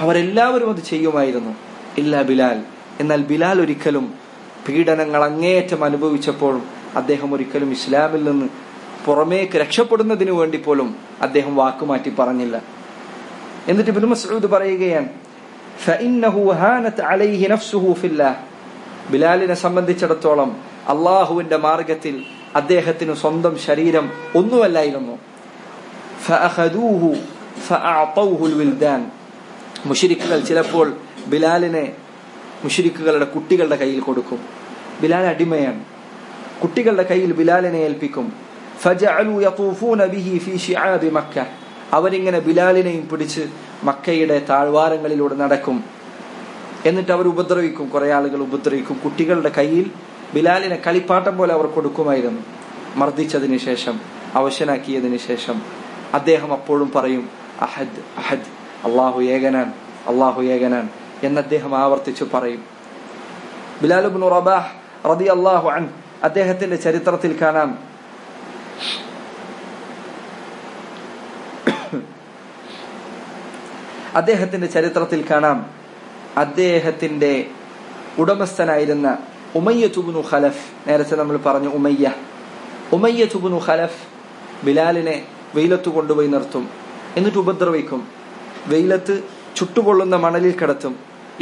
അവരെല്ലാവരും അത് ചെയ്യുമായിരുന്നു. ഇല്ല ബിലാൽ. എന്നാൽ ബിലാൽ ഒരിക്കലും പീഡനങ്ങൾ അങ്ങേയറ്റം അനുഭവിച്ചപ്പോഴും അദ്ദേഹം ഒരിക്കലും ഇസ്ലാമിൽ നിന്ന് പുറമേക്ക് രക്ഷപ്പെടുന്നതിനു വേണ്ടി പോലും അദ്ദേഹം വാക്കുമാറ്റി പറഞ്ഞില്ല. എന്നിട്ട് ബിൽ മസ്ഊദ് പറയുകയാണ് ബിലാലിനെ സംബന്ധിച്ചിടത്തോളം അള്ളാഹുവിന്റെ മാർഗത്തിൽ അദ്ദേഹത്തിന് സ്വന്തം ശരീരം ഒന്നുമല്ലായിരുന്നു. മുഷിരിക്കുകൾ ചിലപ്പോൾ ബിലാലിനെ മുഷിരിക്കുകളുടെ കുട്ടികളുടെ കയ്യിൽ കൊടുക്കും. ബിലാൽ അടിമയാണ്. കുട്ടികളുടെ കയ്യിൽ ബിലാലിനെ ഏൽപ്പിക്കും. അവരിങ്ങനെ ബിലാലിനെയും പിടിച്ച് മക്കയുടെ താഴ്വാരങ്ങളിലൂടെ നടക്കും. എന്നിട്ട് അവർ ഉപദ്രവിക്കും. കുറെ ആളുകൾ ഉപദ്രവിക്കും. കുട്ടികളുടെ കയ്യിൽ ബിലാലിനെ കളിപ്പാട്ടം പോലെ അവർ കൊടുക്കുമായിരുന്നു. മർദ്ദിച്ചതിന് ശേഷം അവശനാക്കിയതിന് ശേഷം അദ്ദേഹം അപ്പോഴും പറയും അഹദ് അഹദ്. അള്ളാഹു ഏകനാൻ അള്ളാഹു ഏകനാൻ എന്ന് അദ്ദേഹം ആവർത്തിച്ചു പറയും. ബിലാലുബിൻ റബാഹ് റതി അള്ളാഹു അൻ അദ്ദേഹത്തിന്റെ ചരിത്രത്തിൽ കാണാം. അദ്ദേഹത്തിന്റെ ചരിത്രത്തിൽ കാണാം. അദ്ദേഹത്തിന്റെ ഉടമസ്ഥനായിരുന്ന ഉമയ്യ തുബുനു ഖലഫ് നേരത്തെ നമ്മൾ പറഞ്ഞു ഉമയ്യ. ഉമയ്യ തുബുനു ഖലഫ് ബിലാലിനെ വെയിലത്ത് കൊണ്ടുപോയി നിർത്തും എന്നിട്ട് ഉപദ്രവിക്കും. വെയിലത്ത് ചുട്ടുപൊള്ളുന്ന മണലിൽ കിടത്തും.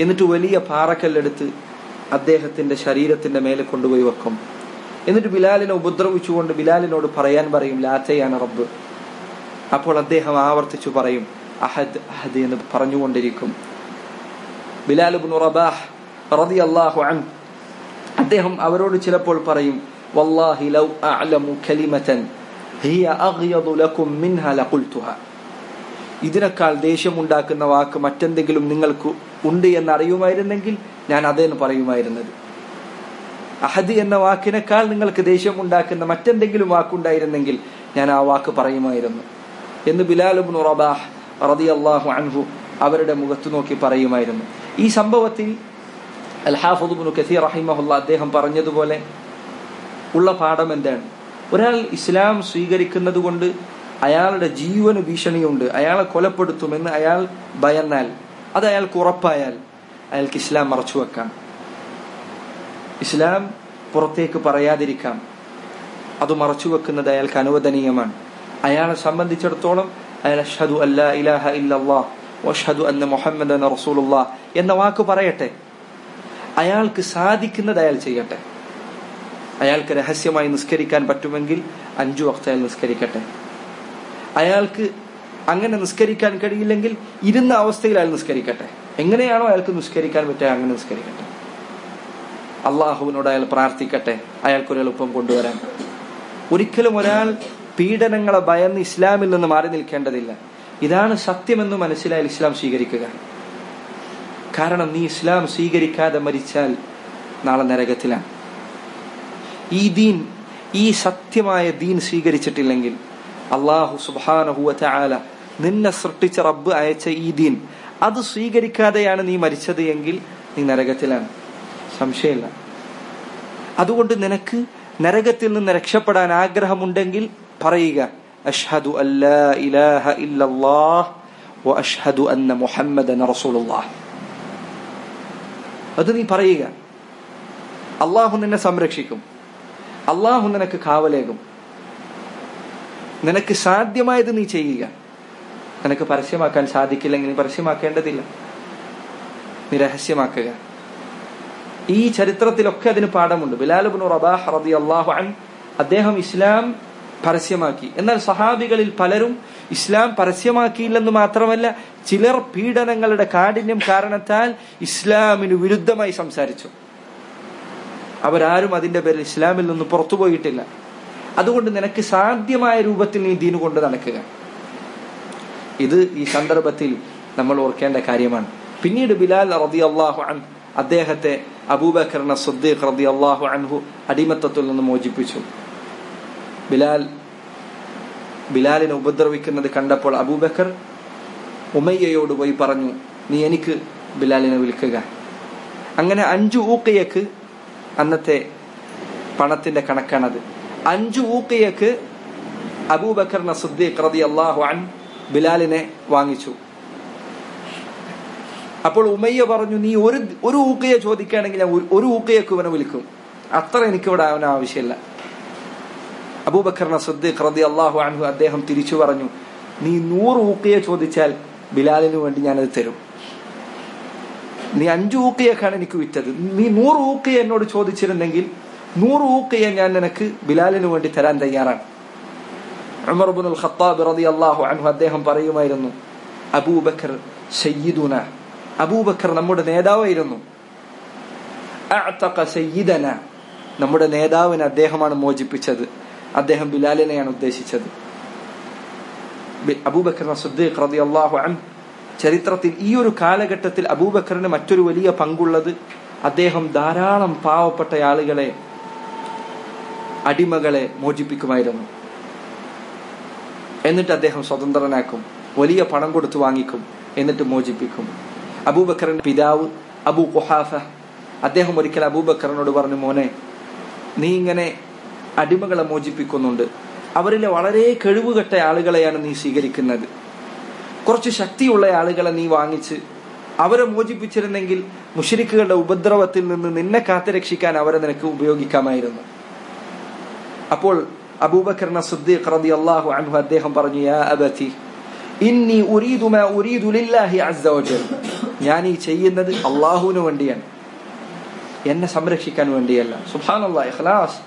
എന്നിട്ട് വലിയ പാറക്കല്ലെടുത്ത് അദ്ദേഹത്തിന്റെ ശരീരത്തിന്റെ മേലെ കൊണ്ടുപോയി വെക്കും. എന്നിട്ട് ബിലാലിനെ ഉപദ്രവിച്ചുകൊണ്ട് ബിലാലിനോട് പറയാൻ പറയും ലാത്തയാണ് റബ്ബ്. അപ്പോൾ അദ്ദേഹം ആവർത്തിച്ചു പറയും അഹദ് അഹദ് എന്ന് പറഞ്ഞുകൊണ്ടിരിക്കും. ബിലാലുബിൻ റബാഹ് അള്ളാഹു അദ്ദേഹം അവരോട് ചിലപ്പോൾ പറയും വല്ലാഹി ലൗ അഅലമു കലിമതൻ ഹിയ അഗ്യദു ലക്കും മിൻഹ ലഖുൽതുഹ. ഇതിനേക്കാൾ ദേഷ്യമുണ്ടാക്കുന്ന വാക്ക് മറ്റെന്തെങ്കിലും നിങ്ങൾക്ക് ഉണ്ട് എന്ന് അറിയുമായിരുന്നെങ്കിൽ ഞാൻ അതേന്ന് പറയുമായിരുന്നത്. അഹദ് എന്ന വാക്കിനേക്കാൾ നിങ്ങൾക്ക് ദേഷ്യമുണ്ടാക്കുന്ന മറ്റെന്തെങ്കിലും വാക്കുണ്ടായിരുന്നെങ്കിൽ ഞാൻ ആ വാക്ക് പറയുമായിരുന്നു. എന്ന് ബിലാലുബിൻ റബാഹ് റളിയല്ലാഹു അൻഹു അവരുടെ മുഖത്ത് നോക്കി പറയുമായിരുന്നു. ഈ സംഭവത്തിൽ അൽഹാഫുദ്ബിനു കസീർ റഹിമഹുല്ല അദ്ദേഹം പറഞ്ഞതുപോലെ ഉള്ള പാഠം എന്താണ്? ഒരാൾ ഇസ്ലാം സ്വീകരിക്കുന്നത് കൊണ്ട് അയാളുടെ ജീവന് ഭീഷണിയുണ്ട്. അയാളെ കൊലപ്പെടുത്തുമെന്ന് അയാൾ ഭയന്നാൽ. അത് അയാൾക്ക് ഉറപ്പായാൽ അയാൾക്ക് ഇസ്ലാം മറച്ചു വെക്കാം. ഇസ്ലാം പുറത്തേക്ക് പറയാതിരിക്കാം. അത് മറച്ചു വെക്കുന്നത് അയാൾക്ക് അനുവദനീയമാണ്. അയാളെ സംബന്ധിച്ചിടത്തോളം അന്ന റസൂലുള്ള എന്ന വാക്ക് പറയട്ടെ. അയാൾക്ക് സാധിക്കുന്നത് അയാൾ ചെയ്യട്ടെ. അയാൾക്ക് രഹസ്യമായി നിസ്കരിക്കാൻ പറ്റുമെങ്കിൽ അഞ്ചു വക്ത അയാൾ നിസ്കരിക്കട്ടെ. അയാൾക്ക് അങ്ങനെ നിസ്കരിക്കാൻ കഴിയില്ലെങ്കിൽ ഇരുന്ന അവസ്ഥയിൽ അയാൾ നിസ്കരിക്കട്ടെ. എങ്ങനെയാണോ അയാൾക്ക് നിസ്കരിക്കാൻ പറ്റുക അങ്ങനെ നിസ്കരിക്കട്ടെ. അള്ളാഹുവിനോട് അയാൾ പ്രാർത്ഥിക്കട്ടെ. അയാൾക്കൊരു എളുപ്പം കൊണ്ടുവരാൻ. ഒരിക്കലും ഒരാൾ പീഡനങ്ങളെ ഭയന്ന് ഇസ്ലാമിൽ നിന്ന് മാറി നിൽക്കേണ്ടതില്ല. ഇതാണ് സത്യമെന്ന് മനസ്സിലായാൽ ഇസ്ലാം സ്വീകരിക്കുക. കാരണം നീ ഇസ്ലാം സ്വീകരിക്കാതെ മരിച്ചാൽ നാളെ നരകത്തിലാണ്. ഈ ദീൻ ഈ സത്യമായ ദീൻ സ്വീകരിച്ചിട്ടില്ലെങ്കിൽ അള്ളാഹു സുബാനഹുവ ചാല നിന്നെ സൃഷ്ടിച്ച റബ്ബ് അയച്ച ഈ ദീൻ. അത് സ്വീകരിക്കാതെയാണ് നീ മരിച്ചത് എങ്കിൽ നീ നരകത്തിലാണ്. സംശയമില്ല. അതുകൊണ്ട് നിനക്ക് നരകത്തിൽ നിന്ന് രക്ഷപ്പെടാൻ ആഗ്രഹമുണ്ടെങ്കിൽ പറയുക അഷ്ഹദു അല്ലാ ഇല്ലല്ലാഹ് വ അഷ്ഹദു അന്ന മുഹമ്മദൻ അത് നീ പറയുക. അള്ളാഹു നിന്നെ സംരക്ഷിക്കും. അള്ളാഹു നിനക്ക് കാവലേകും. നിനക്ക് സാധ്യമായത് നീ ചെയ്യുക. നിനക്ക് പരസ്യമാക്കാൻ സാധിക്കില്ലെങ്കിൽ പരസ്യമാക്കേണ്ടതില്ല. നീ രഹസ്യമാക്കുക. ഈ ചരിത്രത്തിലൊക്കെ അതിന് പാഠമുണ്ട്. ബിലാലുബിൻ റബാഹ് അൻ അദ്ദേഹം ഇസ്ലാം പരസ്യമാക്കി. എന്നാൽ സഹാബികളിൽ പലരും ഇസ്ലാം പരസ്യമാക്കിയില്ലെന്ന് മാത്രമല്ല ചിലർ പീഡനങ്ങളുടെ കാഠിന്യം കാരണത്താൽ ഇസ്ലാമിന് വിരുദ്ധമായി സംസാരിച്ചു. അവരാരും അതിന്റെ പേരിൽ ഇസ്ലാമിൽ നിന്ന് പുറത്തുപോയിട്ടില്ല. അതുകൊണ്ട് നിനക്ക് സാധ്യമായ രൂപത്തിൽ നീ ദീന് കൊണ്ട് നടക്കുക. ഇത് ഈ സന്ദർഭത്തിൽ നമ്മൾ ഓർക്കേണ്ട കാര്യമാണ്. പിന്നീട് ബിലാൽ റതി അള്ളാഹു അൻ അദ്ദേഹത്തെ അബൂബക്കറിനെ സുദ്ദീഖ് റതി അള്ളാഹു അൻഹു അടിമത്തത്തിൽ നിന്ന് മോചിപ്പിച്ചു. ബിലാൽ ബിലാലിനെ ഉപദ്രവിക്കുന്നത് കണ്ടപ്പോൾ അബൂബക്കർ ഉമയ്യയോട് പോയി പറഞ്ഞു നീ എനിക്ക് ബിലാലിനെ വിൽക്കുക. അങ്ങനെ അഞ്ചു ഊക്കയക്ക് അന്നത്തെ പണത്തിന്റെ കണക്കാണത്. അഞ്ചു ഊക്കയക്ക് അബൂബക്കർ നസുദ്ദീഖ് റതി അള്ളാഹു അൻ ബിലാലിനെ വാങ്ങിച്ചു. അപ്പോൾ ഉമയ്യ പറഞ്ഞു നീ ഒരു ഒരു ഊക്കയെ ചോദിക്കുകയാണെങ്കിൽ ഞാൻ ഒരു- ഊക്കയൊക്കെ ഇവനെ വിളിക്കും. അത്ര എനിക്കിവിടെ അവന് ആവശ്യമില്ല. അബൂബക്കർ നസുദ്ദീഖ് റതി അള്ളാഹു അൻഹു അദ്ദേഹം തിരിച്ചു പറഞ്ഞു നീ നൂറ് ഊക്കയെ ചോദിച്ചാൽ ബിലാലിന് വേണ്ടി ഞാനത് തരും. നീ അഞ്ചു ഊക്കയൊക്കെയാണ് എനിക്ക് വിറ്റത്. നീ നൂറ് ഊക്കയെ എന്നോട് ചോദിച്ചിരുന്നെങ്കിൽ നൂറ് ഊക്കയെ ഞാൻ നിനക്ക് ബിലാലിന് വേണ്ടി തരാൻ തയ്യാറാണ്. ഉമർ ഇബ്നുൽ റതി അള്ളാഹു അൻഹു അദ്ദേഹം പറയുമായിരുന്നു അബൂബക്കർ സയ്യിദുന. അബൂബക്കർ നമ്മുടെ നേതാവായിരുന്നു. നമ്മുടെ നേതാവിനെ അദ്ദേഹമാണ് മോചിപ്പിച്ചത്. അദ്ദേഹം ബിലാലിനെയാണ് ഉദ്ദേശിച്ചത്. അബൂബക്കർ സിദ്ദീഖ് റളിയല്ലാഹു അൻ ചരിത്രത്തിൽ ഈ ഒരു കാലഘട്ടത്തിൽ അബൂബക്കറിന് മറ്റൊരു വലിയ പങ്കുള്ളത് അദ്ദേഹം ധാരാളം പാവപ്പെട്ട ആളുകളെ അടിമകളെ മോചിപ്പിക്കുമായിരുന്നു. എന്നിട്ട് അദ്ദേഹം സ്വതന്ത്രനാക്കും. വലിയ പണം കൊടുത്തു വാങ്ങിക്കും. എന്നിട്ട് മോചിപ്പിക്കും. അബൂബക്കറിന്റെ പിതാവ് അബൂ ഖുഹാഫ അദ്ദേഹം ഒരിക്കൽ അബൂബക്കറിനോട് പറഞ്ഞു മോനെ നീ ഇങ്ങനെ അടിമകളെ മോചിപ്പിക്കുന്നുണ്ട്. അവരിലെ വളരെ കഴിവുകെട്ട ആളുകളെയാണ് നീ സ്വീകരിക്കുന്നത്. കുറച്ച് ശക്തിയുള്ള ആളുകളെ നീ വാങ്ങിച്ച് അവരെ മോചിപ്പിച്ചിരുന്നെങ്കിൽ മുഷരിക്കുകളുടെ ഉപദ്രവത്തിൽ നിന്ന് നിന്നെ കാത്തുരക്ഷിക്കാൻ അവരെ നിനക്ക് ഉപയോഗിക്കാമായിരുന്നു. അപ്പോൾ അബൂബക്കർ സുദ്ദീഖ് റളിയല്ലാഹു അൻഹു അദ്ദേഹം പറഞ്ഞു യാ അബതി ഇന്നി ഉരീദു മാ ഉരീദു ലില്ലാഹി അസ്സ വജൽ. ഞാൻ ഈ ചെയ്യുന്നത് അള്ളാഹുവിന് വേണ്ടിയാണ്. എന്നെ സംരക്ഷിക്കാൻ വേണ്ടിയല്ല. സുബ്ഹാനല്ലാഹ് ഇഖ്ലാസ്.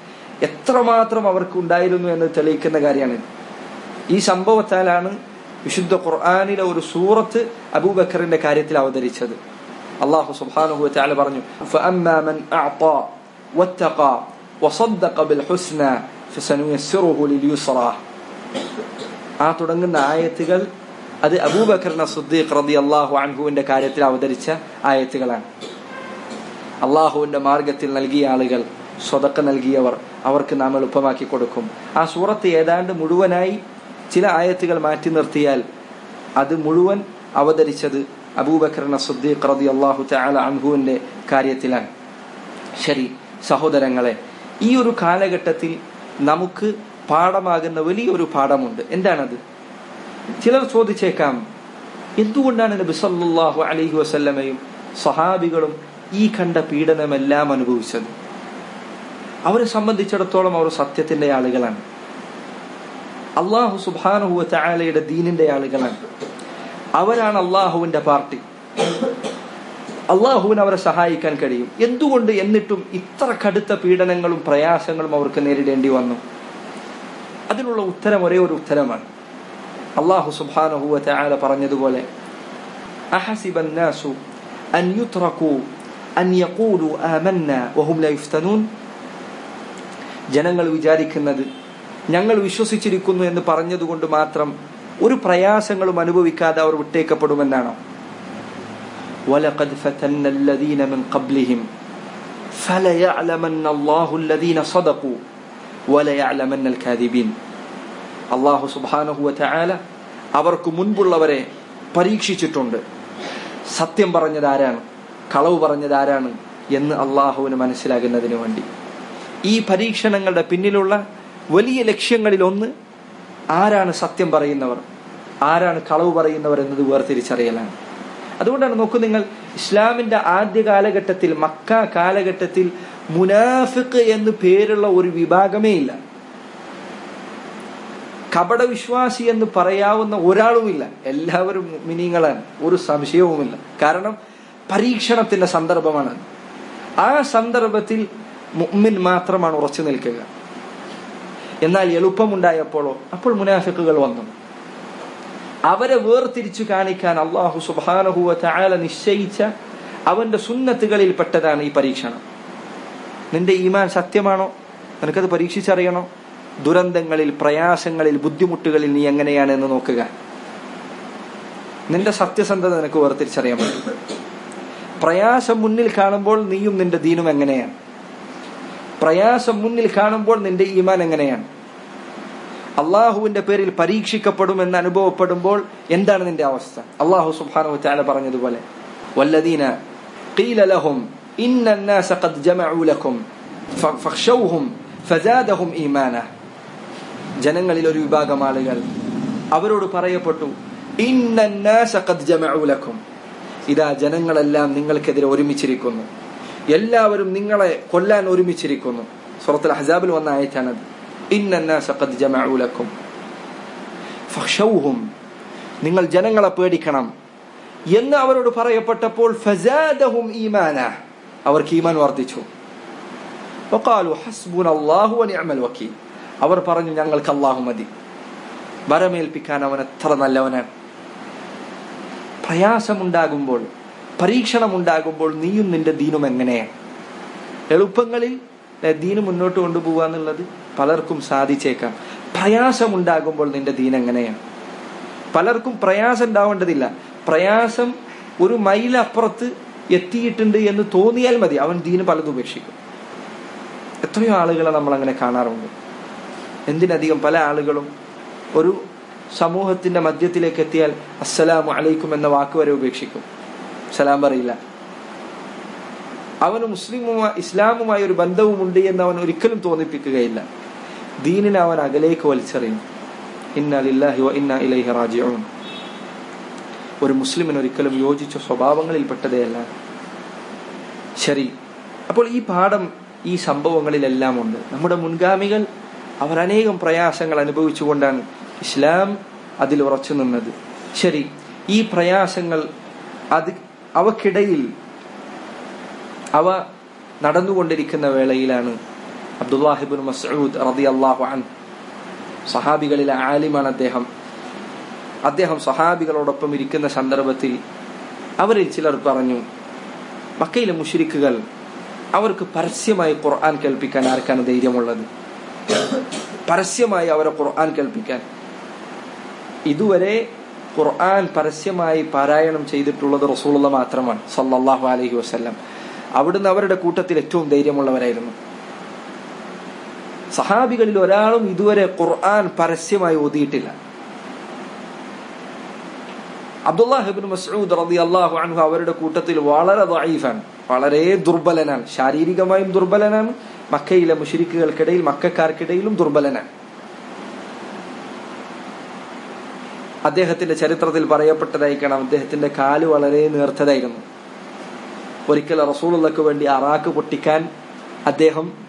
എത്രമാത്രം അവർക്ക് ഉണ്ടായിരുന്നു എന്ന് തെളിയിക്കുന്ന കാര്യമാണ് ഈ സംഭവത്താലാണ് വിശുദ്ധ ഖുർആാനിലെ ഒരു സൂറത്ത് അബൂബക്കറിന്റെ കാര്യത്തിൽ അവതരിച്ചത്. അള്ളാഹു സുബ്ഹാനഹു വതആല പറഞ്ഞു ആ തുടങ്ങുന്ന ആയത്തുകൾ അത് അബൂബക്കറിന സുദ്ദീഖ് റതി അള്ളാഹു അൻഹുവിന്റെ കാര്യത്തിൽ അവതരിച്ച ആയത്തുകളാണ്. അള്ളാഹുവിന്റെ മാർഗത്തിൽ നൽകിയ ആളുകൾ സ്വതക്ക നൽകിയവർ അവർക്ക് നാം എളുപ്പമാക്കി കൊടുക്കും. ആ സൂറത്ത് ഏതാണ്ട് മുഴുവനായി ചില ആയത്തുകൾ മാറ്റി നിർത്തിയാൽ അത് മുഴുവൻ അവതരിച്ചത് അബൂബക്കറിന സുദ്ദീഖ് റതി അള്ളാഹു ചാല അൻഹുവിന്റെ കാര്യത്തിലാണ്. ശരി സഹോദരങ്ങളെ ഈ ഒരു കാലഘട്ടത്തിൽ നമുക്ക് പാഠമാകുന്ന വലിയൊരു പാഠമുണ്ട്. എന്താണത്? ചിലർ ചോദിച്ചേക്കാം എന്തുകൊണ്ടാണ് നബി സല്ലല്ലാഹു അലൈഹി വസല്ലമയും സഹാബികളും ഈ കണ്ട പീഡനമെല്ലാം അനുഭവിച്ചത്? അവരെ സംബന്ധിച്ചിടത്തോളം അവർ സത്യത്തിന്റെ ആളുകളാണ്. അള്ളാഹു സുബാനുഹുവ ചായാലയുടെ ദീനിന്റെ ആളുകളാണ്. അവരാണ് അള്ളാഹുവിന്റെ പാർട്ടി. അള്ളാഹുവിന് അവരെ സഹായിക്കാൻ കഴിയും. എന്തുകൊണ്ട് എന്നിട്ടും ഇത്ര കടുത്ത പീഡനങ്ങളും പ്രയാസങ്ങളും അവർക്ക് നേരിടേണ്ടി വന്നു? അതിനുള്ള ഉത്തരം ഒരേ ഒരു ഉത്തരമാണ്. അള്ളാഹു സുബാനഹു പറഞ്ഞതുപോലെ ജനങ്ങൾ വിചാരിക്കുന്നത് ഞങ്ങൾ വിശ്വസിച്ചിരിക്കുന്നു എന്ന് പറഞ്ഞതുകൊണ്ട് മാത്രം ഒരു പ്രയാസങ്ങളും അനുഭവിക്കാതെ അവർ വിട്ടേക്കപ്പെടുമെന്നാണോ? ولقد فتنا الذين من قبلهم فليعلمن الله الذين صدقوا وليعلمن الكاذبين അള്ളാഹു സുബാനഹു വതആല അവർക്ക് മുൻപുള്ളവരെ പരീക്ഷിച്ചിട്ടുണ്ട് സത്യം പറഞ്ഞത് ആരാണ് കളവ് പറഞ്ഞത് ആരാണ് എന്ന് അള്ളാഹുവിന് മനസ്സിലാകുന്നതിന് വേണ്ടി ഈ പരീക്ഷണങ്ങളുടെ പിന്നിലുള്ള വലിയ ലക്ഷ്യങ്ങളിൽ ഒന്ന് ആരാണ് സത്യം പറയുന്നവർ ആരാണ് കളവ് പറയുന്നവർ എന്നത് വേർതിരിച്ചറിയലാണ് അതുകൊണ്ടാണ് നോക്കൂ നിങ്ങൾ ഇസ്ലാമിന്റെ ആദ്യ കാലഘട്ടത്തിൽ മക്ക കാലഘട്ടത്തിൽ മുനാഫിഖ് എന്ന് പേരുള്ള ഒരു വിഭാഗമേ ഇല്ല. കപടവിശ്വാസി എന്ന് പറയാവുന്ന ഒരാളുമില്ല. എല്ലാവരും മിനിങ്ങളാണ് ഒരു സംശയവുമില്ല. കാരണം പരീക്ഷണത്തിന്റെ സന്ദർഭമാണ്. ആ സന്ദർഭത്തിൽ മുഅ്മിൻ മാത്രമാണ് ഉറച്ചു നിൽക്കുക. എന്നാൽ എളുപ്പമുണ്ടായപ്പോഴോ അപ്പോൾ മുനാഫിക്കുകൾ വന്നു. അവരെ വേർതിരിച്ചു കാണിക്കാൻ അള്ളാഹു സുബാനഹുവ താല നിശ്ചയിച്ച അവന്റെ സുന്നത്തുകളിൽ പെട്ടതാണ് ഈ പരീക്ഷണം. നിന്റെ ഈമാൻ സത്യമാണോ? നിനക്കത് പരീക്ഷിച്ചറിയണോ? ദുരന്തങ്ങളിൽ പ്രയാസങ്ങളിൽ ബുദ്ധിമുട്ടുകളിൽ നീ എങ്ങനെയാണ് എന്ന് നോക്കുക. നിന്റെ സത്യസന്ധത നിനക്ക് വേർതിരിച്ചറിയാൻ പറ്റും. പ്രയാസം മുന്നിൽ കാണുമ്പോൾ നീയും നിന്റെ ദീനും എങ്ങനെയാണ്? പ്രയാസം മുന്നിൽ കാണുമ്പോൾ നിന്റെ ഈമാൻ എങ്ങനെയാണ്? അള്ളാഹുവിന്റെ പേരിൽ പരീക്ഷിക്കപ്പെടുമെന്ന് അനുഭവപ്പെടുമ്പോൾ എന്താണ് നിന്റെ അവസ്ഥ? അള്ളാഹു സുബാന പറഞ്ഞതുപോലെ വല്ലദീന ലഹും ജനങ്ങളിൽ ഒരു വിഭാഗം ആളുകൾ അവരോട് പറയപ്പെട്ടു ഇതാ ജനങ്ങളെല്ലാം നിങ്ങൾക്കെതിരെ ഒരുമിച്ചിരിക്കുന്നു. എല്ലാവരും നിങ്ങളെ കൊല്ലാൻ ഒരുമിച്ചിരിക്കുന്നു. സുറത്തുൽ ഹസാബിൽ വന്ന ആയത്താണത്. ഇന്നന്നാസ ഖദ് ജമഉ ലക്കും. നിങ്ങൾ ജനങ്ങളെ പേടിക്കണം. എന്ന് അവരോട് പറയപ്പെട്ടപ്പോൾ ഫസാദഹും ഈമാന. അവർക്ക് ഈമാൻ വർദ്ധിച്ചു. അവർ പറഞ്ഞു ഞങ്ങൾക്ക് അല്ലാഹു മതി. വരമേൽപ്പിക്കാൻ അവൻ എത്ര നല്ലവനാണ് പ്രയാസമുണ്ടാകുമ്പോൾ പരീക്ഷണമുണ്ടാകുമ്പോൾ നീയും നിന്റെ ദീനും എങ്ങനെയാണ് എളുപ്പങ്ങളിൽ ദീന് മുന്നോട്ട് കൊണ്ടുപോകുക എന്നുള്ളത് പലർക്കും സാധിച്ചേക്കാം. പ്രയാസം ഉണ്ടാകുമ്പോൾ നിന്റെ ദീൻ എങ്ങനെയാണ്? പലർക്കും പ്രയാസം ഉണ്ടാവേണ്ടതില്ല. പ്രയാസം ഒരു മൈലപ്പുറത്ത് എത്തിയിട്ടുണ്ട് എന്ന് തോന്നിയാൽ മതി. അവൻ ദീന് പലതും ഉപേക്ഷിക്കും. എത്രയോ ആളുകളെ നമ്മൾ അങ്ങനെ കാണാറുണ്ട്. എന്തിനധികം പല ആളുകളും ഒരു സമൂഹത്തിന്റെ മധ്യത്തിലേക്ക് എത്തിയാൽ അസ്സലാമു അലൈക്കും എന്ന വാക്ക് വരെ ഉപേക്ഷിക്കും. സലാം പറയില്ല. അവന് മുസ്ലിമുമായി ഇസ്ലാമുമായി ഒരു ബന്ധവുമുണ്ട് എന്ന് അവൻ ഒരിക്കലും തോന്നിപ്പിക്കുകയില്ല. ദീനിനെ അവൻ അകലേക്ക് വലിച്ചെറിയും. വ ഇലൈഹി റാജിഊൻ. ഒരു മുസ്ലിമിന് ഒരിക്കലും യോജിച്ച സ്വഭാവങ്ങളിൽപ്പെട്ടതേയല്ല. ശരി അപ്പോൾ ഈ പാഠം ഈ സംഭവങ്ങളിലെല്ലാം ഉണ്ട് നമ്മുടെ മുൻഗാമികൾ അവർ അനേകം പ്രയാസങ്ങൾ അനുഭവിച്ചുകൊണ്ടാണ് ഇസ്ലാം അതിൽ ഉറച്ചു നിന്നത്. ശരി ഈ പ്രയാസങ്ങൾ അത് അവക്കിടയിൽ അവ നടന്നുകൊണ്ടിരിക്കുന്ന വേളയിലാണ് അബ്ദുല്ലാഹിബിൻ മസൂദ് റതി അള്ളാഹു അൻ സഹാബികളിലെ ആലിമാണ് അദ്ദേഹം. അദ്ദേഹം സഹാബികളോടൊപ്പം ഇരിക്കുന്ന സന്ദർഭത്തിൽ അവരിൽ ചിലർ പറഞ്ഞു മക്കയിലെ മുഷിരിക്കുകൾ അവർക്ക് പരസ്യമായി ഖുർആൻ കേൾപ്പിക്കാൻ ആർക്കാണ് ധൈര്യമുള്ളത്? പരസ്യമായി അവരെ ഖുർആൻ കേൾപ്പിക്കാൻ. ഇതുവരെ ഖുർആൻ പരസ്യമായി പാരായണം ചെയ്തിട്ടുള്ളത് റസൂലുള്ള മാത്രമാണ് സല്ലാഹു അലഹി വസ്ല്ലാം. അവിടുന്ന് അവരുടെ കൂട്ടത്തിൽ ഏറ്റവും ധൈര്യമുള്ളവരായിരുന്നു. സഹാബികളിൽ ഒരാളും ഇതുവരെ ഖുർആൻ പരസ്യമായി ഓതിയിട്ടില്ല. അബ്ദുല്ലാഹിബിൻ മസ്ഊദ് റതി അള്ളാഹു അൻഹു അവരുടെ കൂട്ടത്തിൽ വളരെ ദൈഫാണ് വളരെ ദുർബലനാണ്. ശാരീരികമായും ദുർബലനാണ്. മക്കയിലെ മുഷിരിക്കുകൾക്കിടയിൽ മക്കാർക്കിടയിലും ദുർബലനാണ്. അദ്ദേഹത്തിന്റെ ചരിത്രത്തിൽ പറയപ്പെട്ടതായിരിക്കണം അദ്ദേഹത്തിന്റെ കാൽ വളരെ നേർത്തതായിരുന്നു. ഒരിക്കൽ റസൂലുള്ളക്ക് വേണ്ടി അറാക്ക് പൊട്ടിക്കാൻ അദ്ദേഹം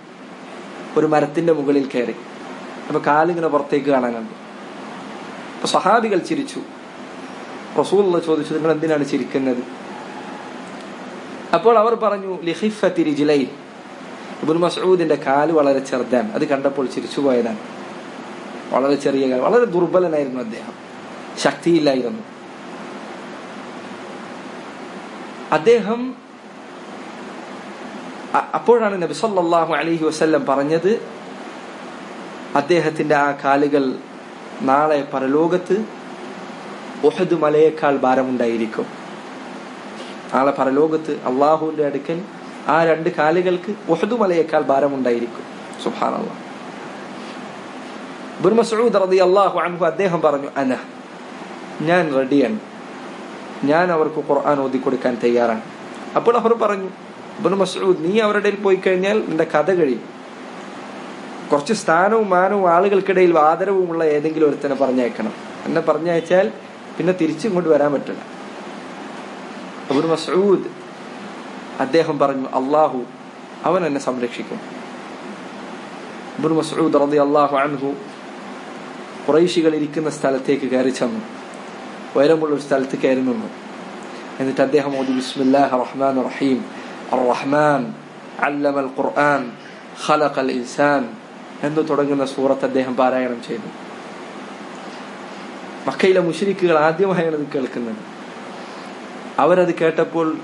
ഒരു മരത്തിന്റെ മുകളിൽ കയറി. അപ്പൊ കാലിങ്ങനെ പുറത്തേക്ക് കാണാൻ കണ്ടു. അപ്പൊ സഹാബികൾ ചിരിച്ചു. റസൂലുള്ള ചോദിച്ചു നിങ്ങൾ എന്തിനാണ് ചിരിക്കുന്നത്? അപ്പോൾ അവർ പറഞ്ഞു ലിഹിഫത്തിരിജിലൈ ഇബുൽ മസൂദിന്റെ കാൽ വളരെ ചെറുതാണ്. അത് കണ്ടപ്പോൾ ചിരിച്ചു പോയതാണ്. വളരെ ചെറിയ കാൽ. വളരെ ദുർബലനായിരുന്നു അദ്ദേഹം. ശക്തിയില്ലായിരുന്നു. അദ്ദേഹം അപ്പോഴാണ് നബി സല്ലല്ലാഹു അലൈഹി വസല്ലം പറഞ്ഞത് അദ്ദേഹത്തിന്റെ ആ കാലുകൾ നാളെ പരലോകത്ത് ഒഹദ് മലയേക്കാൾ ഭാരമുണ്ടായിരിക്കും. നാളെ പരലോകത്ത് അള്ളാഹുവിന്റെ അടുക്കൽ ആ രണ്ട് കാലുകൾക്ക് ഒഹദ് മലയേക്കാൾ ഭാരമുണ്ടായിരിക്കും. സുഹാനുള്ള അള്ളാഹു അൻഹു അദ്ദേഹം പറഞ്ഞു അന ഞാൻ റെഡിയാണ്. ഞാൻ അവർക്ക് ഖുർആൻ ഓതി കൊടുക്കാൻ തയ്യാറാണ്. അപ്പോൾ അവർ പറഞ്ഞു ഇബിൻ മസൂദ് നീ അവരുടെ പോയി കഴിഞ്ഞാൽ നിന്റെ കഥ കഴിയും. കുറച്ച് സ്ഥാനവും മാനവും ആളുകൾക്കിടയിൽ ആദരവുമുള്ള ഏതെങ്കിലും ഒരുത്തനെ പറഞ്ഞയക്കണം. എന്നെ പറഞ്ഞയച്ചാൽ പിന്നെ തിരിച്ചിങ്ങോട്ട് വരാൻ പറ്റില്ല. അബുൽ മസൂദ് അദ്ദേഹം പറഞ്ഞു അള്ളാഹു അവൻ എന്നെ സംരക്ഷിക്കും. അബുൽ മസൂദ് റതി അള്ളാഹു അൻഹു കുറൈശികൾ ഇരിക്കുന്ന സ്ഥലത്തേക്ക് കയറി ചെന്നു. ഉയരമുള്ള ഒരു സ്ഥലത്ത് കയറി നിന്നു. എന്നിട്ട് അദ്ദേഹം ഓതി ബിസ്മില്ലാഹ് റഹ്മാൻ റഹീം. റഹ്മാൻ അല്ലമൽ ഖുർആൻ ഖലഖൽ ഇൻസാൻ എന്ന് തുടങ്ങുന്ന സൂറത്ത് അദ്ദേഹം പാരായണം ചെയ്തു. മക്കയിലെ മുഷരിക്കുകൾ ആദ്യമായാണ് ഇത് കേൾക്കുന്നത്. അവരത് കേട്ടപ്പോൾ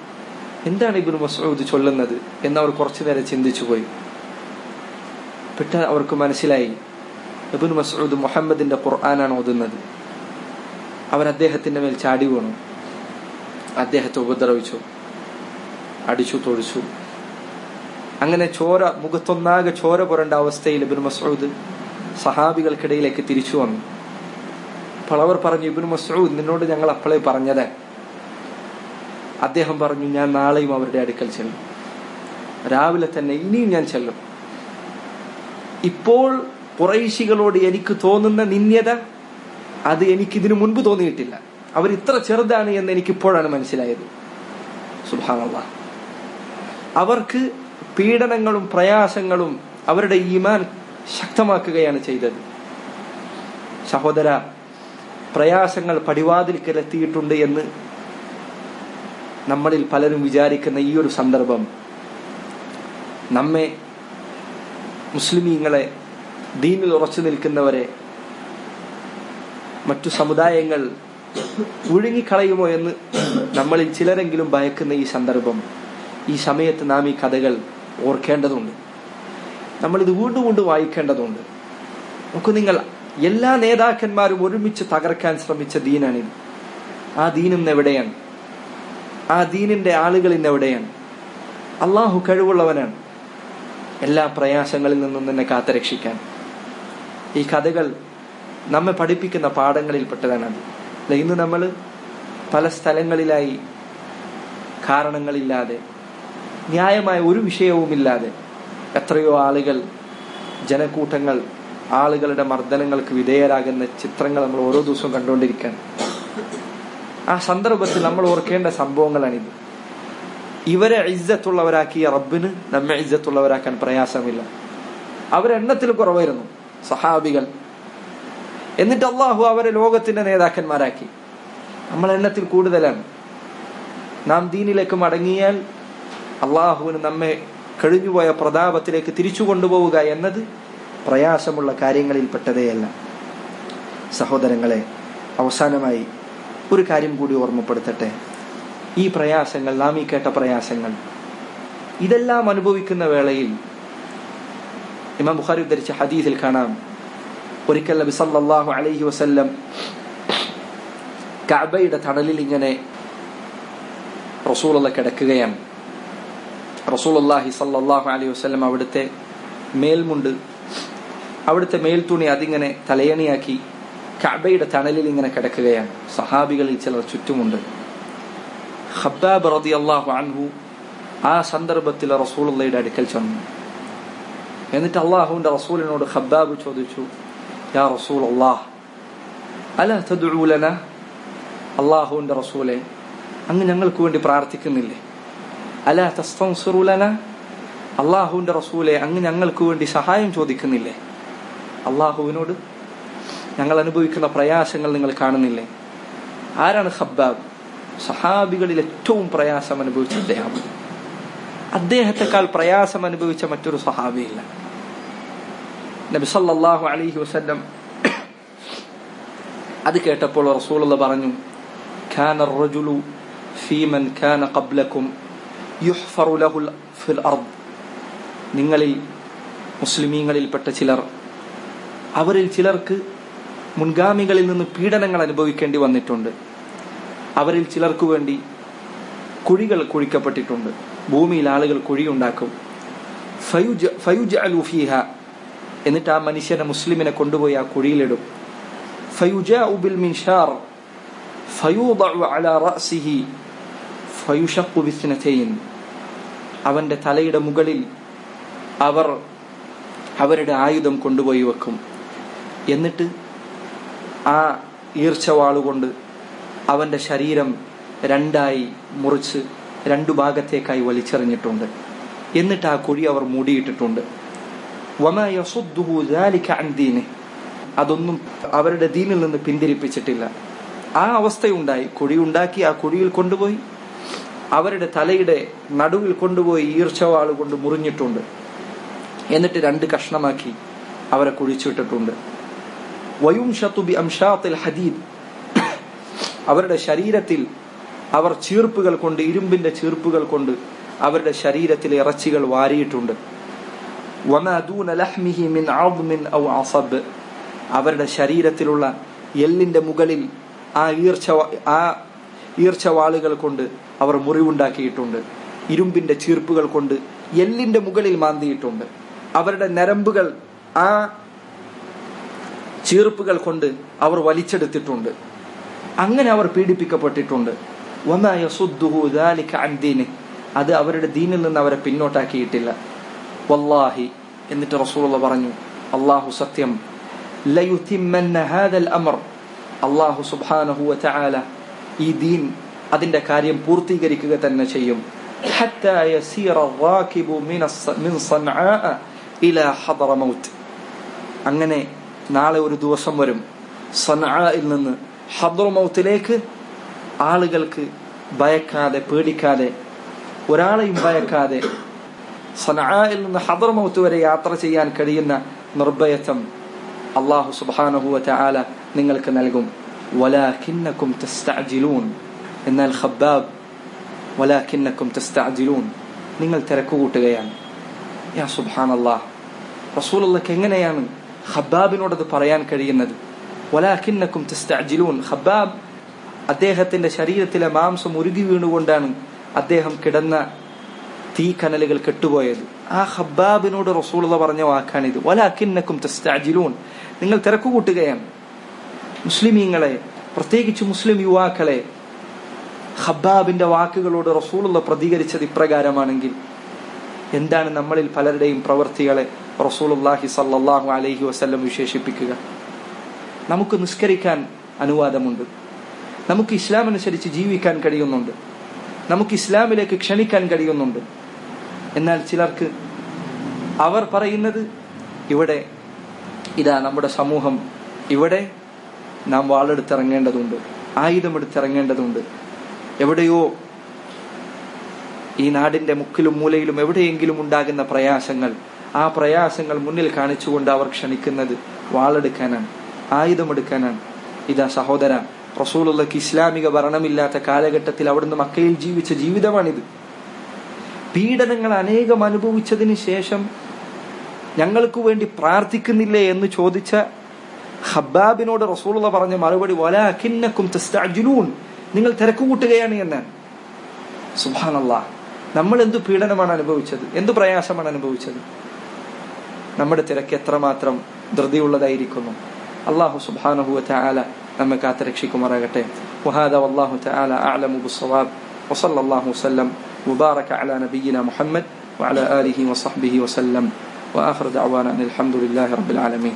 എന്താണ് ഇബിൻ മസൂദ് ചൊല്ലുന്നത് എന്നവർ കുറച്ചു നേരം ചിന്തിച്ചു പോയി പെട്ടെന്ന് അവർക്ക് മനസ്സിലായി ഇബിൻ മസൂദ് മുഹമ്മദിന്റെ ഖുർആനാണ് ഓതുന്നത്. അവർ അദ്ദേഹത്തിന്റെ മേൽ ചാടി വീണു. അദ്ദേഹത്തെ ഉപദ്രവിച്ചു. അടിച്ചു തൊഴിച്ചു അങ്ങനെ ചോര മുഖത്തൊന്നാകെ ചോര പുരണ്ട അവസ്ഥയിൽ ഇബിൻ മസൂദ് സഹാബികൾക്കിടയിലേക്ക് തിരിച്ചു വന്നു. അപ്പോൾ അവർ പറഞ്ഞു ഇബിൻ മസൂദ് നിന്നോട് ഞങ്ങൾ അപ്പോളേ പറഞ്ഞത്. അദ്ദേഹം പറഞ്ഞു ഞാൻ നാളെയും അവരുടെ അടുക്കൽ ചെല്ലും. രാവിലെ തന്നെ ഇനിയും ഞാൻ ചെല്ലും. ഇപ്പോൾ പുറേശികളോട് എനിക്ക് തോന്നുന്ന നിന്യത അത് എനിക്ക് ഇതിനു മുൻപ് തോന്നിയിട്ടില്ല. അവർ ഇത്ര ചെറുതാണ് എന്ന് എനിക്കിപ്പോഴാണ് മനസ്സിലായത്. സുബാനല്ല അവർക്ക് പീഡനങ്ങളും പ്രയാസങ്ങളും അവരുടെ ഈമാൻ ശക്തമാക്കുകയാണ് ചെയ്തത്. സഹോദര പ്രയാസങ്ങൾ പടിവാതിൽക്കലെത്തിയിട്ടുണ്ട് എന്ന് നമ്മളിൽ പലരും വിചാരിക്കുന്ന ഈ ഒരു സന്ദർഭം നമ്മെ മുസ്ലിമീങ്ങളെ ദീനിൽ ഉറച്ചു നിൽക്കുന്നവരെ മറ്റു സമുദായങ്ങൾ ഒഴുങ്ങിക്കളയുമോ എന്ന് നമ്മളിൽ ചിലരെങ്കിലും ഭയക്കുന്ന ഈ സന്ദർഭം. ഈ സമയത്ത് നാം ഈ കഥകൾ ഓർക്കേണ്ടതുണ്ട്. നമ്മൾ നമ്മളിത് വീണ്ടും വീണ്ടും വായിക്കേണ്ടതുണ്ട്. നമുക്ക് നിങ്ങൾ എല്ലാ നേതാക്കന്മാരും ഒരുമിച്ച് തകർക്കാൻ ശ്രമിച്ച ദീനാണിത്. ആ ദീനും എവിടെയാണ്? ആ ദീനിന്റെ ആളുകൾ ഇന്ന് എവിടെയാണ്? അള്ളാഹു കഴിവുള്ളവനാണ്. എല്ലാ പ്രയാസങ്ങളിൽ നിന്നും തന്നെ കാത്തുരക്ഷിക്കാൻ. ഈ കഥകൾ നമ്മെ പഠിപ്പിക്കുന്ന പാഠങ്ങളിൽപ്പെട്ടതാണ് അത്. ഇന്ന് നമ്മൾ പല സ്ഥലങ്ങളിലായി കാരണങ്ങളില്ലാതെ ന്യായമായ ഒരു വിഷയവുമില്ലാതെ എത്രയോ ആളുകൾ ജനക്കൂട്ടങ്ങൾ ആളുകളുടെ മർദ്ദനങ്ങൾക്ക് വിധേയരാകുന്ന ചിത്രങ്ങൾ നമ്മൾ ഓരോ ദിവസവും കണ്ടുകൊണ്ടിരിക്കുകയാണ്. ആ സന്ദർഭത്തിൽ നമ്മൾ ഓർക്കേണ്ട സംഭവങ്ങളാണിത്. ഇവരെ ഇജ്ജത്തുള്ളവരാക്കിയ റബ്ബിന് നമ്മെ ഇജ്ജത്തുള്ളവരാക്കാൻ പ്രയാസമില്ല. അവരെണ്ണത്തിൽ കുറവായിരുന്നു സഹാബികൾ. എന്നിട്ട് അള്ളാഹു അവരെ ലോകത്തിന്റെ നേതാക്കന്മാരാക്കി. നമ്മൾ എണ്ണത്തിൽ കൂടുതലാണ്. നാം ദീനിലേക്ക് മടങ്ങിയാൽ അള്ളാഹുവിന് നമ്മെ കഴിഞ്ഞുപോയ പ്രതാപത്തിലേക്ക് തിരിച്ചു കൊണ്ടുപോവുക എന്നത് പ്രയാസമുള്ള കാര്യങ്ങളിൽപ്പെട്ടതേയല്ല. സഹോദരങ്ങളെ അവസാനമായി ഒരു കാര്യം കൂടി ഓർമ്മപ്പെടുത്തട്ടെ. ഈ പ്രയാസങ്ങൾ നാം ഈ കേട്ട പ്രയാസങ്ങൾ ഇതെല്ലാം അനുഭവിക്കുന്ന വേളയിൽ ഇമാം ബുഖാരി ഉദ്ധരിച്ച ഹദീസിൽ കാണാം. ഒരിക്കൽ നബി സല്ലല്ലാഹു അലൈഹി വസല്ലം തണലിൽ ഇങ്ങനെ റസൂലുള്ള കിടക്കുകയാണ്. റസൂലുള്ളാഹി സല്ലാഹു അലൈഹി വസ്ലം അവിടുത്തെ മേൽമുണ്ട് അവിടുത്തെ മേൽത്തുണി അതിങ്ങനെ തലയണിയാക്കി കബയുടെ തണലിൽ ഇങ്ങനെ കിടക്കുകയാണ്. സഹാബികളിൽ ചിലർ ചുറ്റുമുണ്ട്. ഖബ്ബാബ് റളിയല്ലാഹു അൻഹു ആ സന്ദർഭത്തിൽ റസൂലുള്ളയുടെ അടുക്കൽ ചെന്നു. എന്നിട്ട് അള്ളാഹുവിന്റെ റസൂലിനോട് ഖബ്ബാബ് ചോദിച്ചു യാ റസൂൽ അള്ളാഹ് അല തദുലന അള്ളാഹുവിന്റെ റസൂലെ അങ്ങ് ഞങ്ങൾക്ക് വേണ്ടി പ്രാർത്ഥിക്കുന്നില്ലേ? അല തസ്തൻസുറുലന അള്ളാഹുവിന്റെ റസൂലെ അങ്ങ് ഞങ്ങൾക്ക് വേണ്ടി സഹായം ചോദിക്കുന്നില്ലേ? അള്ളാഹുവിനോട് ഞങ്ങൾ അനുഭവിക്കുന്ന പ്രയാസങ്ങൾ നിങ്ങൾ കാണുന്നില്ലേ? ആരാണ് ഹബ്ബാബ് സഹാബികളിൽ ഏറ്റവും പ്രയാസം അനുഭവിച്ച അദ്ദേഹം. അദ്ദേഹത്തെക്കാൾ പ്രയാസം അനുഭവിച്ച മറ്റൊരു സഹാബിയില്ല. നബിസല്ലാഹു അലിഹി വസ്ല്ലം അത് കേട്ടപ്പോൾ റസൂലുള്ള പറഞ്ഞു ഖാന റജുലു ഫീമൻ ഖാന ഖബ്ലക്കും യുഹ്ഫറുലഹുൽ ഫിൽ അർദ്. നിങ്ങളിൽ മുസ്ലിമീങ്ങളിൽപ്പെട്ട ചിലർ. അവരിൽ ചിലർക്ക് മുൻഗാമികളിൽ നിന്ന് പീഡനങ്ങൾ അനുഭവിക്കേണ്ടി വന്നിട്ടുണ്ട്. അവരിൽ ചിലർക്കു വേണ്ടി കുഴികൾ കുഴിക്കപ്പെട്ടിട്ടുണ്ട്. ഭൂമിയിൽ ആളുകൾ കുഴിയുണ്ടാക്കും. ഫയുജ് ഫയുജ് അലുഫീഹ എന്നിട്ട് ആ മനുഷ്യനെ മുസ്ലിമിനെ കൊണ്ടുപോയി ആ കുഴിയിലിടും. ഫയുജ ഉബിൽ മിൻഷാർ. ഫയൂബ് അല റഅസിഹി. ഫയുഷഖു ബിസ്നതൈൻ. അവന്റെ തലയുടെ മുകളിൽ അവർ അവരുടെ ആയുധം കൊണ്ടുപോയി വെക്കും. എന്നിട്ട് ആ ഈർച്ചവാളുകൊണ്ട് അവന്റെ ശരീരം രണ്ടായി മുറിച്ച് രണ്ടു ഭാഗത്തേക്കായി വലിച്ചെറിഞ്ഞിട്ടുണ്ട്. എന്നിട്ട് ആ കുഴി അവർ മൂടിയിട്ടിട്ടുണ്ട്. അതൊന്നും അവരുടെ ദീനിൽ നിന്ന് പിന്തിരിപ്പിച്ചിട്ടില്ല. ആ അവസ്ഥയുണ്ടായി. കുഴിയുണ്ടാക്കി ആ കുഴിയിൽ കൊണ്ടുപോയി. അവരുടെ തലയുടെ നടുവിൽ കൊണ്ടുപോയി ഈർച്ചവാൾ കൊണ്ട് മുറിഞ്ഞിട്ടുണ്ട്. എന്നിട്ട് രണ്ട് കഷ്ണമാക്കി അവരെ കുഴിച്ചിട്ടിട്ടുണ്ട്. വയും ഷത്തുബി അംഷാത്തിൽ ഹദീദ്. അവരുടെ ശരീരത്തിൽ അവർ ചീർപ്പുകൾ കൊണ്ട് ഇരുമ്പിന്റെ ചീർപ്പുകൾ കൊണ്ട് അവരുടെ ശരീരത്തിലെ ഇറച്ചികൾ വാരിയിട്ടുണ്ട്. അവരുടെ ശരീരത്തിലുള്ള എല്ലിന്റെ മുകളിൽ ആ ഈർച്ച ആ ഈർച്ചവാളുകൾ കൊണ്ട് അവർ മുറിവുണ്ടാക്കിയിട്ടുണ്ട്. ഇരുമ്പിന്റെ ചീർപ്പുകൾ കൊണ്ട് എല്ലിന്റെ മുകളിൽ മാന്തിയിട്ടുണ്ട്. അവരുടെ നരമ്പുകൾ ആ ചീർപ്പുകൾ കൊണ്ട് അവർ വലിച്ചെടുത്തിട്ടുണ്ട്. അങ്ങനെ അവർ പീഡിപ്പിക്കപ്പെട്ടിട്ടുണ്ട്. അത് അവരുടെ ദീനിൽ നിന്ന് അവരെ പിന്നോട്ടാക്കിയിട്ടില്ല. വല്ലാഹി എന്നിട്ട് റസൂലുള്ള പറഞ്ഞു അള്ളാഹു സത്യം അള്ളാഹു സുബാനഹു ഈ ദീൻ അതിന്റെ കാര്യം പൂർത്തീകരിക്കുക തന്നെ ചെയ്യും. അങ്ങനെ നാളെ ഒരു ദിവസം വരും. സനയിൽ നിന്ന് ഹദ്രമൗത്തിലേക്ക് ആളുകൾക്ക് ഭയക്കാതെ പേടിക്കാതെ ഒരാളെയും ഭയക്കാതെ സനയിൽ നിന്ന് ഹദർമൗത്ത് വരെ യാത്ര ചെയ്യാൻ കഴിയുന്ന നിർഭയത്വം അള്ളാഹു സുബാനുഭൂവത്തെ ആല നിങ്ങൾക്ക് നൽകും. വലാഖിന്നക്കും تستعجلون എന്നാൽ ഖബ്ബാബ് വലാഖിന്നക്കും تستعجلون നിങ്ങൾ തിരക്ക് കൂട്ടുകയാണ്. യാ സുബ്ഹാൻ അള്ളാഹ് റസൂലുള്ളക്ക് എങ്ങനെയാണ് ഖബ്ബാബിനോട് അത് പറയാൻ കഴിയുന്നത്? വലാഖിന്നക്കും تستعجلون ഖബ്ബാബ് അദ്ദേഹത്തിന്റെ ശരീരത്തിലെ മാംസം ഉരുകി വീണുകൊണ്ടാണ് അദ്ദേഹം കിടന്ന തീ കനലുകൾ കെട്ടുപോയത്. ആ ഖബ്ബാബിനോട് റസൂലുള്ള പറഞ്ഞ വാക്കാണിത്. വലാഖിന്നക്കും തസ്തഅജിലൂൻ നിങ്ങൾ തിരക്ക് മുസ്ലിമീങ്ങളെ പ്രത്യേകിച്ച് മുസ്ലിം യുവാക്കളെ ഹബ്ബാബിന്റെ വാക്കുകളോട് റസൂലുള്ള പ്രതികരിച്ചത് ഇപ്രകാരമാണെങ്കിൽ എന്താണ് നമ്മളിൽ പലരുടെയും പ്രവൃത്തികളെ റസൂലുള്ളാഹി സല്ലാഹു അലഹി വസ്ല്ലം വിശേഷിപ്പിക്കുക? നമുക്ക് നിസ്കരിക്കാൻ അനുവാദമുണ്ട്. നമുക്ക് ഇസ്ലാം അനുസരിച്ച് ജീവിക്കാൻ കഴിയുന്നുണ്ട്. നമുക്ക് ഇസ്ലാമിലേക്ക് ക്ഷണിക്കാൻ കഴിയുന്നുണ്ട്. എന്നാൽ ചിലർക്ക് അവർ പറയുന്നത് ഇവിടെ ഇതാ നമ്മുടെ സമൂഹം ഇവിടെ നാം വാളെടുത്തിറങ്ങേണ്ടതുണ്ട് ആയുധമെടുത്തിറങ്ങേണ്ടതുണ്ട്. എവിടെയോ ഈ നാടിന്റെ മുക്കിലും മൂലയിലും എവിടെയെങ്കിലും ഉണ്ടാകുന്ന പ്രയാസങ്ങൾ ആ പ്രയാസങ്ങൾ മുന്നിൽ കാണിച്ചുകൊണ്ട് അവർ ക്ഷണിക്കുന്നത് വാളെടുക്കാനാണ് ആയുധമെടുക്കാനാണ്. ഇതാ സഹോദര റസൂലുള്ളക്ക് ഇസ്ലാമിക ഭരണമില്ലാത്ത കാലഘട്ടത്തിൽ അവിടുന്ന് മക്കയിൽ ജീവിച്ച ജീവിതമാണിത്. പീഡനങ്ങൾ അനേകം അനുഭവിച്ചതിന് ശേഷം ഞങ്ങൾക്ക് വേണ്ടി പ്രാർത്ഥിക്കുന്നില്ലേ എന്ന് ചോദിച്ച ഹബ്ബാബിനോട് റസൂലുള്ള പറഞ്ഞ മറുപടി വലാഖിന്നക്കും തസ്തഅജിലൂൻ നിങ്ങൾ തിരക്ക് കൂട്ടുകയാണ് എന്നാണ് സുബാനല്ലാ നമ്മൾ എന്ത് പീഡനമാണ് അനുഭവിച്ചത് എന്ത് പ്രയാസമാണ് അനുഭവിച്ചത് നമ്മുടെ തിരക്ക് എത്രമാത്രം ധൃതിയുള്ളതായിരിക്കുന്നു അള്ളാഹു സുബാനഹു تعالى നമ്മെ കാത്തുരക്ഷിക്കുമാറാകട്ടെ وهذا والله تعالى أعلم بالصواب وصلى الله وسلم وبارك على نبينا محمد وعلى آله وصحبه وسلم وآخر دعوانا أن الحمد لله رب العالمين